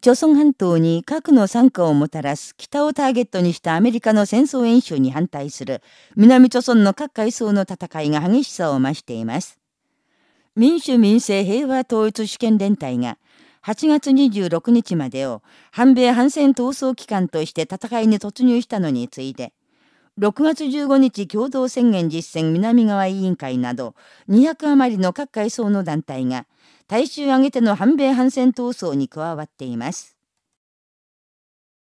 朝鮮半島に核の参加をもたらす北をターゲットにしたアメリカの戦争演習に反対する南朝鮮の各階層の戦いが激しさを増しています。民主民政平和統一主権連帯が8月26日までを反米反戦闘争期間として戦いに突入したのに次いで、6月15日共同宣言実践南側委員会など200余りの各階層の団体が大衆挙げての反米反戦闘争に加わっています。